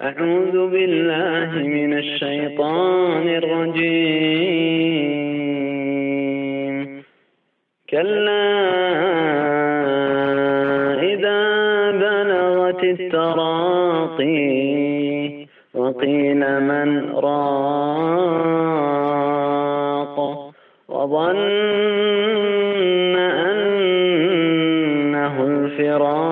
أعوذ بالله من الشيطان الرجيم. كلا إذا بلغت التراقي وقيل من راق وظن أنه الفراق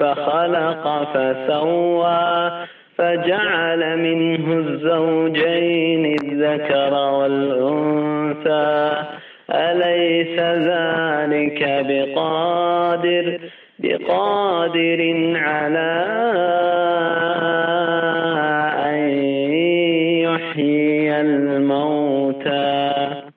فخلق فسوى فجعل منه الزوجين الذكر والأنثى. أليس ذلك بقادر؟ بقادر على أن يحيي الموتى.